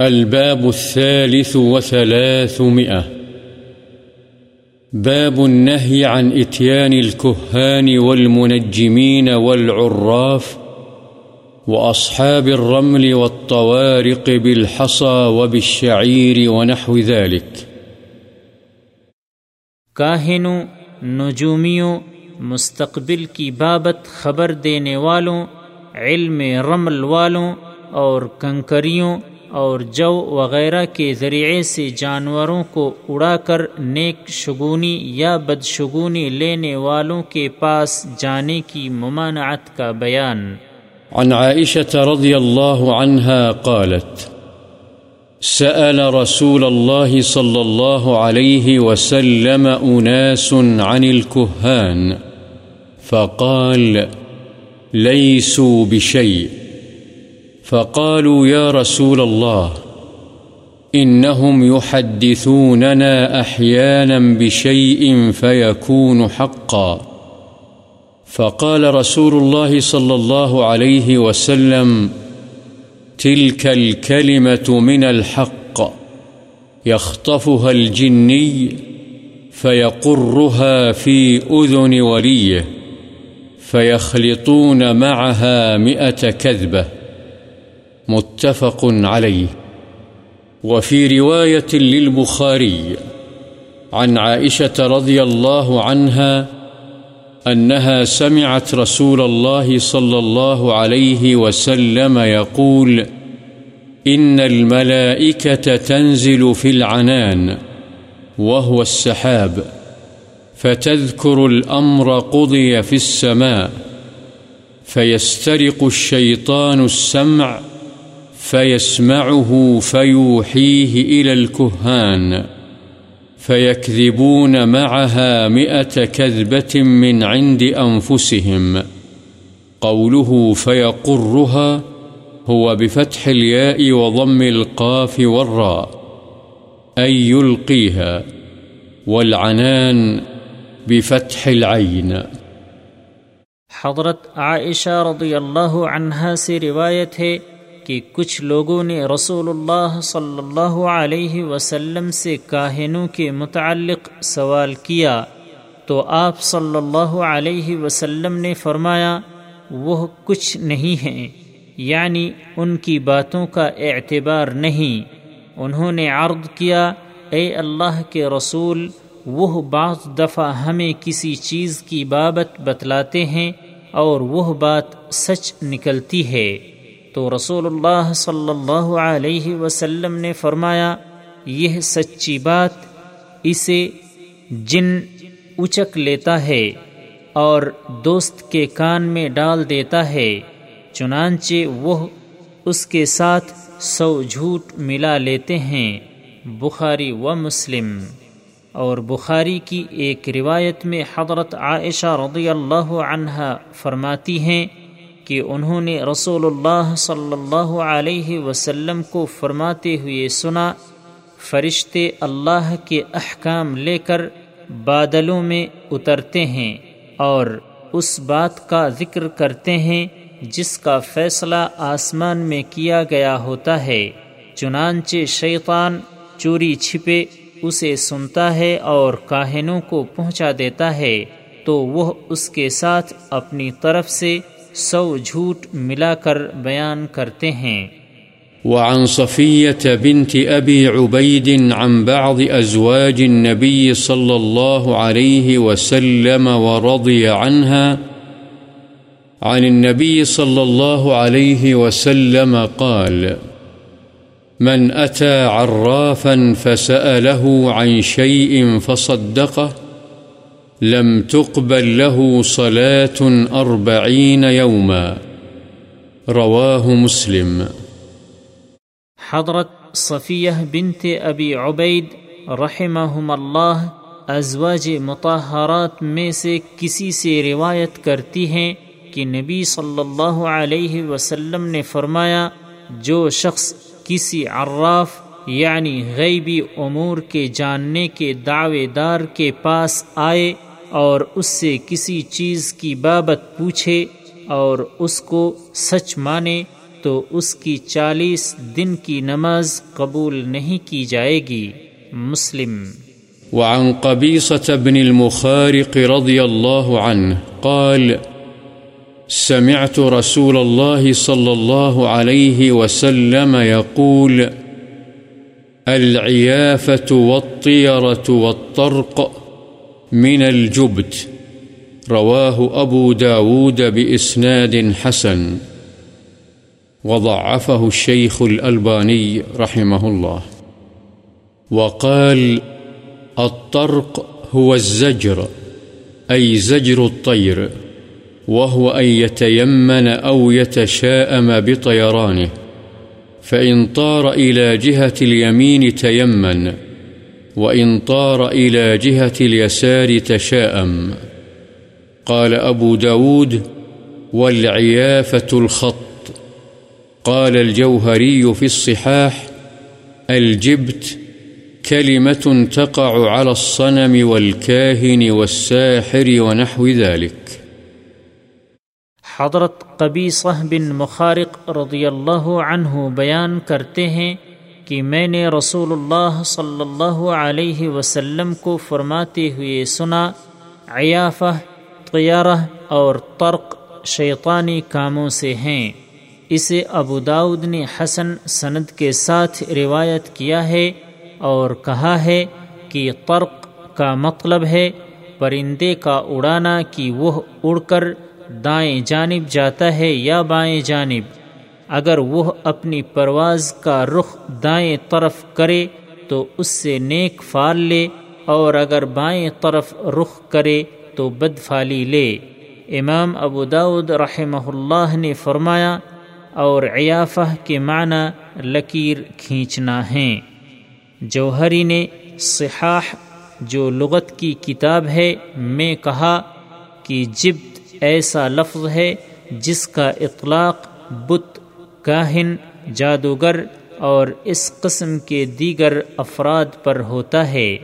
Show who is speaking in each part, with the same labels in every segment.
Speaker 1: الباب الثالث وثلاثمئة باب النهي عن اتيان الكهان والمنجمين والعراف وأصحاب الرمل والطوارق بالحصى وبالشعير ونحو ذلك.
Speaker 2: کاہنوں نجومیوں مستقبل کی بابت خبر دینے والوں، علم رمل والوں اور کنکریوں اور جو وغیرہ کے ذریعے سے جانوروں کو اڑا کر نیک شگونی یا بدشگونی لینے والوں کے پاس جانے کی ممانعت کا بیان۔
Speaker 1: عن عائشة رضي الله عنها قالت، سأل رسول الله صلى الله عليه وسلم أناس عن الكهان، فقال ليسوا بشيء فقالوا يا رسول الله، إنهم يحدثوننا أحيانا بشيء فيكون حقا. فقال رسول الله صلى الله عليه وسلم، تلك الكلمة من الحق، يخطفها الجني فيقرها في أذن وليه، فيخلطون معها مئة كذبة. متفق عليه. وفي رواية للبخاري عن عائشة رضي الله عنها أنها سمعت رسول الله صلى الله عليه وسلم يقول إن الملائكة تنزل في العنان وهو السحاب، فتذكر الأمر قضي في السماء، فيسترق الشيطان السمع فيسمعه فيوحيه إلى الكهان فيكذبون معها مئة كذبة من عند أنفسهم قوله فيقرها هو بفتح الياء وضم القاف والراء أي يلقيها والعنان بفتح العين
Speaker 2: حضرت عائشہ رضی اللہ عنہا سے روایت ہے کہ کچھ لوگوں نے رسول اللہ صلی اللہ علیہ وسلم سے کاہنوں کے متعلق سوال کیا تو آپ صلی اللہ علیہ وسلم نے فرمایا، وہ کچھ نہیں ہیں یعنی ان کی باتوں کا اعتبار نہیں۔ انہوں نے عرض کیا، اے اللہ کے رسول، وہ بعض دفعہ ہمیں کسی چیز کی بابت بتلاتے ہیں اور وہ بات سچ نکلتی ہے۔ تو رسول اللہ صلی اللہ علیہ وسلم نے فرمایا، یہ سچی بات اسے جن اچک لیتا ہے اور دوست کے کان میں ڈال دیتا ہے، چنانچہ وہ اس کے ساتھ سو جھوٹ ملا لیتے ہیں۔ بخاری و مسلم۔ اور بخاری کی ایک روایت میں حضرت عائشہ رضی اللہ عنہ فرماتی ہیں کہ انہوں نے رسول اللہ صلی اللہ علیہ وسلم کو فرماتے ہوئے سنا، فرشتے اللہ کے احکام لے کر بادلوں میں اترتے ہیں اور اس بات کا ذکر کرتے ہیں جس کا فیصلہ آسمان میں کیا گیا ہوتا ہے۔ چنانچہ شیطان چوری چھپے اسے سنتا ہے اور کاہنوں کو پہنچا دیتا ہے، تو وہ اس کے ساتھ اپنی طرف سے سو جھوٹ ملا کر بیان کرتے ہیں۔
Speaker 1: وعن صفية بنت أبي عبيد عن بعض أزواج النبي صلى الله عليه وسلم ورضي عنها عن النبي صلى الله عليه وسلم قال، من أتى عرافا فسأله عن شيء فصدقه لم تقبل له صلاة أربعين يوما. رواه مسلم.
Speaker 2: حضرت صفیہ بنت ابی عبید رحمہم اللہ ازواج مطہرات میں سے کسی سے روایت کرتی ہیں کہ نبی صلی اللہ علیہ وسلم نے فرمایا، جو شخص کسی عراف یعنی غیبی امور کے جاننے کے دعوے دار کے پاس آئے اور اس سے کسی چیز کی بابت پوچھے اور اس کو سچ مانے تو اس کی چالیس دن کی نماز قبول نہیں کی جائے گی۔ مسلم۔
Speaker 1: وعن قبيصة بن المخارق رضي الله عنه قال، سمعت رسول الله صلى الله عليه وسلم يقول العيافة والطيرة والطرق من الجبت. رواه أبو داود بإسناد حسن. وضعفه الشيخ الألباني رحمه الله. وقال الطرق هو الزجر، أي زجر الطير، وهو أن يتيمن أو يتشاءم بطيرانه، فإن طار إلى جهة اليمين تيمن. وإن طار إلى جهة اليسار تشاءم. قال أبو داود والعيافة الخط. قال الجوهري في الصحاح، الجبت كلمة تقع على الصنم والكاهن والساحر ونحو ذلك.
Speaker 2: حضرت قبیصہ بن مخارق رضی اللہ عنہ بیان کرتے ہیں کہ میں نے رسول اللہ صلی اللہ علیہ وسلم کو فرماتے ہوئے سنا، عیافہ، طیارہ اور ترق شیطانی کاموں سے ہیں۔ اسے ابو داود نے حسن سند کے ساتھ روایت کیا ہے اور کہا ہے کہ ترق کا مطلب ہے پرندے کا اڑانا کہ وہ اڑ کر دائیں جانب جاتا ہے یا بائیں جانب۔ اگر وہ اپنی پرواز کا رخ دائیں طرف کرے تو اس سے نیک فال لے، اور اگر بائیں طرف رخ کرے تو بد فالی لے۔ امام ابو داود رحمہ اللہ نے فرمایا، اور عیافہ کے معنی لکیر کھینچنا ہیں۔ جوہری نے صحاح، جو لغت کی کتاب ہے، میں کہا کہ جبت ایسا لفظ ہے جس کا اطلاق بت کاہن جادوگر اور اس قسم کے دیگر افراد پر ہوتا ہے۔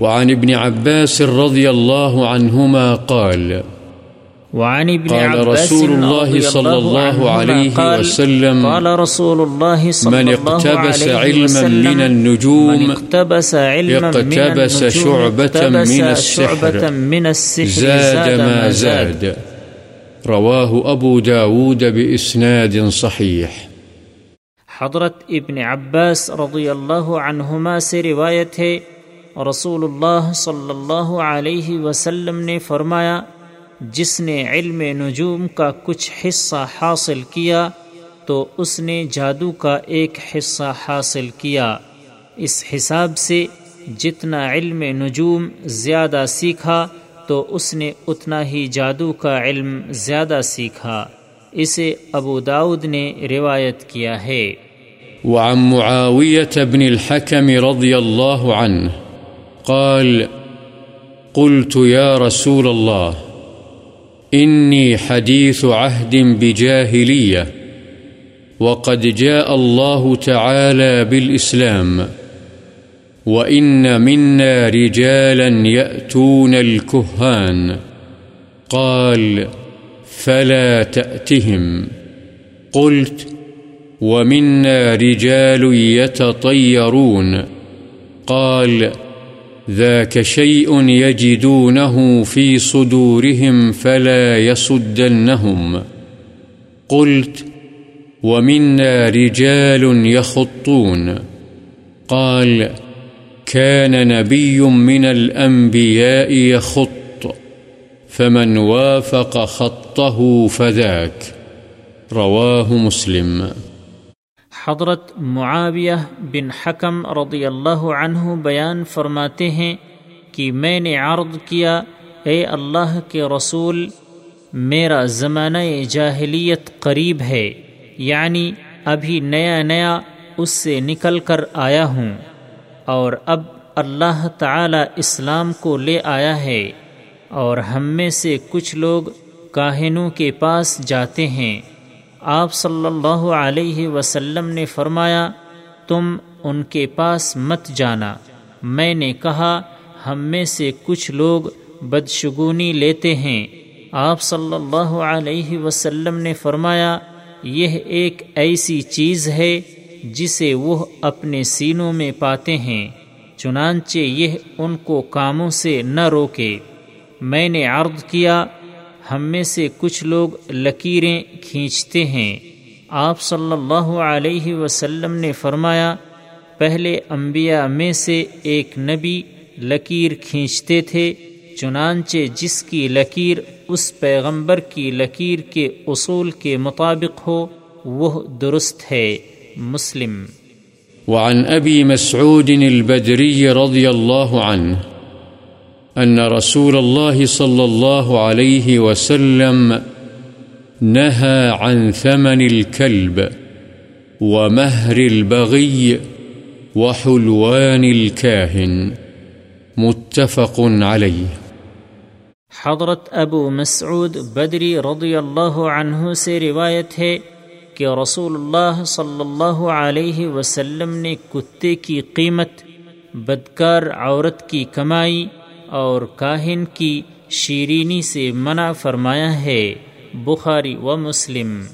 Speaker 1: وعن ابن عباس رضی اللہ عنہما قال
Speaker 2: وعن ابن
Speaker 1: قال
Speaker 2: عباس
Speaker 1: رسول الله صلى الله عليه وسلم
Speaker 2: قال رسول الله صلى
Speaker 1: من
Speaker 2: الله
Speaker 1: اقتبس
Speaker 2: عليه
Speaker 1: علما
Speaker 2: وسلم
Speaker 1: من
Speaker 2: من اقتبس علما من
Speaker 1: اقتبس
Speaker 2: النجوم
Speaker 1: شعبة
Speaker 2: اقتبس
Speaker 1: من السحر
Speaker 2: شعبة من السحر
Speaker 1: زاد ما زاد۔ رواه أبو داود بإسناد صحيح
Speaker 2: حضرت ابن عباس رضی اللہ عنہما سے روایت ہے رسول اللہ صلی اللہ علیہ وسلم نے فرمایا، جس نے علم نجوم کا کچھ حصہ حاصل کیا، تو اس نے جادو کا ایک حصہ حاصل کیا۔ اس حساب سے جتنا علم نجوم زیادہ سیکھا تو اس نے اتنا ہی جادو کا علم زیادہ سیکھا۔ اسے ابو داود نے روایت کیا ہے۔
Speaker 1: وعن معاوية بن الحكم رضي الله عنه قال، قلت يا رسول الله إني حديث عهد بجاهلية وقد جاء الله تعالى بالإسلام وإن منا رجالا يأتون الكهان قال فلا تأتهم قلت ومنا رجال يتطيرون قال ذاك شيء يجدونه في صدورهم فلا يصدنهم قلت ومنا رجال يخطون قال كان نبي من الأنبياء يخط، فمن وافق خطه فذاك. رواه مسلم.
Speaker 2: حضرت معاویہ بن حکم رضی اللہ عنہ بیان فرماتے ہیں کہ میں نے عرض کیا، اے اللہ کے رسول، میرا زمانہ جاہلیت قریب ہے یعنی ابھی نیا نیا اس سے نکل کر آیا ہوں۔ اور اب اللہ تعالی اسلام کو لے آیا ہے اور ہم میں سے کچھ لوگ کاہنوں کے پاس جاتے ہیں۔ آپ صلی اللہ علیہ وسلم نے فرمایا، تم ان کے پاس مت جانا۔ میں نے کہا، ہم میں سے کچھ لوگ بدشگونی لیتے ہیں۔ آپ صلی اللہ علیہ وسلم نے فرمایا، یہ ایک ایسی چیز ہے جسے وہ اپنے سینوں میں پاتے ہیں، چنانچہ یہ ان کو کاموں سے نہ روکے۔ میں نے عرض کیا، ہم میں سے کچھ لوگ لکیریں کھینچتے ہیں۔ آپ صلی اللہ علیہ وسلم نے فرمایا، پہلے انبیاء میں سے ایک نبی لکیر کھینچتے تھے، چنانچہ جس کی لکیر اس پیغمبر کی لکیر کے اصول کے مطابق ہو، وہ درست ہے۔ مسلم۔
Speaker 1: وعن ابی مسعود البدری رضی اللہ عنہ أن رسول الله صلى الله عليه وسلم نهى عن ثمن الكلب ومهر البغي وحلوان الكاهن متفق عليه.
Speaker 2: حضرت ابو مسعود بدری رضی اللہ عنہ سے روایت ہے کہ رسول اللہ صلی اللہ علیہ وسلم نے کتے کی قیمت، بدکار عورت کی کمائی اور کاہن کی شیرینی سے منع فرمایا ہے، بخاری و مسلم۔